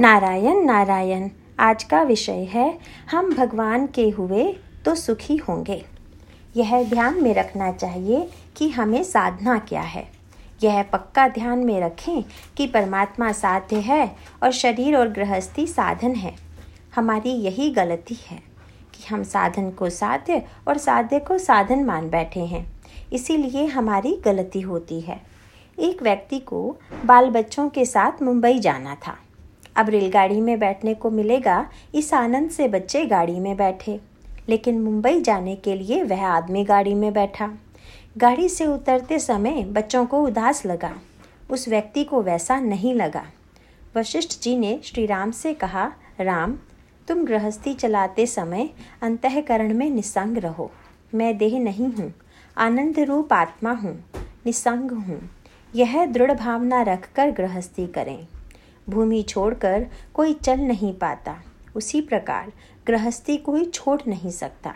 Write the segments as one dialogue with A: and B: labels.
A: नारायण नारायण, आज का विषय है, हम भगवान के हुए तो सुखी होंगे। यह ध्यान में रखना चाहिए कि हमें साधना क्या है। यह पक्का ध्यान में रखें कि परमात्मा साध्य है और शरीर और गृहस्थी साधन है। हमारी यही गलती है कि हम साधन को साध्य और साध्य को साधन मान बैठे हैं। इसीलिए हमारी गलती होती है। एक व्यक्ति को बाल बच्चों के साथ मुंबई जाना था। अब रेलगाड़ी में बैठने को मिलेगा, इस आनंद से बच्चे गाड़ी में बैठे। लेकिन मुंबई जाने के लिए वह आदमी गाड़ी में बैठा। गाड़ी से उतरते समय बच्चों को उदास लगा। उस व्यक्ति को वैसा नहीं लगा। वशिष्ठ जी ने श्री राम से कहा, राम, तुम गृहस्थी चलाते समय अंतकरण में निसंग रहो। मैं देह नहीं हूँ, आनंद रूप आत्मा हूँ, निसंग हूँ। यह दृढ़ भावना रखकर गृहस्थी करें। भूमि छोड़कर कोई चल नहीं पाता। उसी प्रकार गृहस्थी कोई छोड़ नहीं सकता।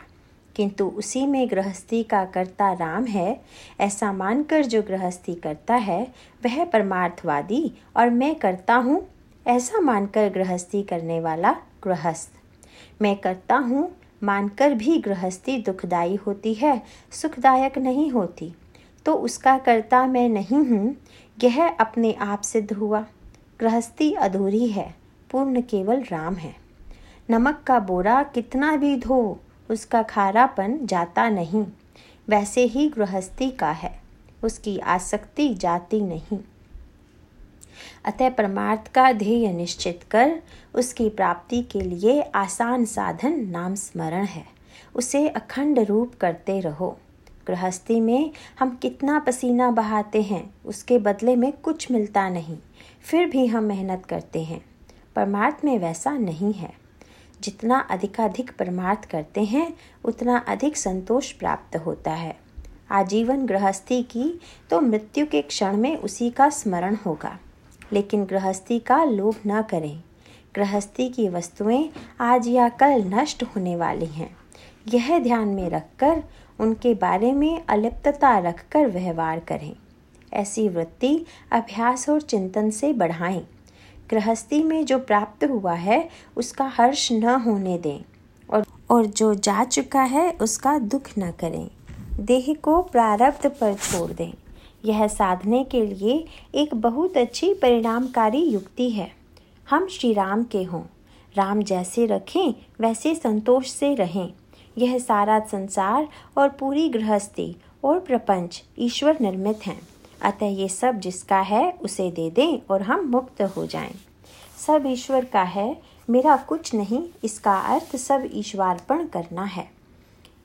A: किंतु उसी में गृहस्थी का कर्ता राम है, ऐसा मानकर जो गृहस्थी करता है, वह परमार्थवादी और मैं करता हूँ, ऐसा मानकर गृहस्थी करने वाला गृहस्थ। मैं करता हूँ, मानकर भी गृहस्थी दुखदाई होती है, सुखदायक नहीं होती। तो उसका कर्ता मैं नहीं हूँ, यह अपने आप सिद्ध हुआ। गृहस्थी अधूरी है, पूर्ण केवल राम है। नमक का बोरा कितना भी धो, उसका खारापन जाता नहीं। वैसे ही गृहस्थी का है, उसकी आसक्ति जाती नहीं। अतः परमार्थ का ध्येय निश्चित कर, उसकी प्राप्ति के लिए आसान साधन नाम स्मरण है। उसे अखंड रूप करते रहो। गृहस्थी में हम कितना पसीना बहाते हैं, उसके बदले में कुछ मिलता नहीं। फिर भी हम मेहनत करते हैं। परमार्थ में वैसा नहीं है। जितना अधिकाधिक परमार्थ करते हैं, उतना अधिक संतोष प्राप्त होता है। आजीवन गृहस्थी की तो मृत्यु के क्षण में उसी का स्मरण होगा। लेकिन गृहस्थी का लोभ न करें। गृहस्थी की वस्तुएँ आज या कल नष्ट होने वाली हैं। यह ध्यान में रखकर, उनके बारे में अलिप्तता रखकर व्यवहार करें। ऐसी वृत्ति अभ्यास और चिंतन से बढ़ाएँ। गृहस्थी में जो प्राप्त हुआ है, उसका हर्ष न होने दें और और जो जा चुका है, उसका दुख न करें। देह को प्रारब्ध पर छोड़ दें। यह साधने के लिए एक बहुत अच्छी परिणामकारी युक्ति है। हम श्री राम के हों। राम जैसे रखें, वैसे संतोष से रहें। यह सारा संसार और पूरी गृहस्थी और प्रपंच ईश्वर निर्मित हैं। अतः ये सब जिसका है, उसे दे दें और हम मुक्त हो जाएँ। सब ईश्वर का है, मेरा कुछ नहीं, इसका अर्थ सब ईश्वरपण करना है।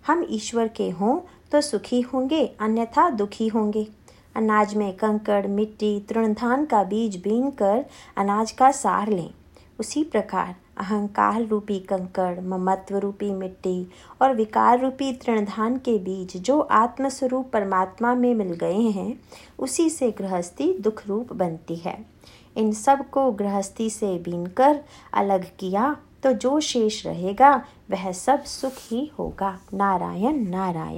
A: हम ईश्वर के हों तो सुखी होंगे, अन्यथा दुखी होंगे। अनाज में कंकड़, मिट्टी, तृणधान का बीज बीन कर अनाज का सार लें। उसी प्रकार अहंकार रूपी कंकड़, ममत्व रूपी मिट्टी और विकार रूपी तृणधान के बीज जो आत्मस्वरूप परमात्मा में मिल गए हैं, उसी से गृहस्थी दुख रूप बनती है। इन सबको गृहस्थी से बीनकर अलग किया तो जो शेष रहेगा, वह सब सुख ही होगा। नारायण नारायण।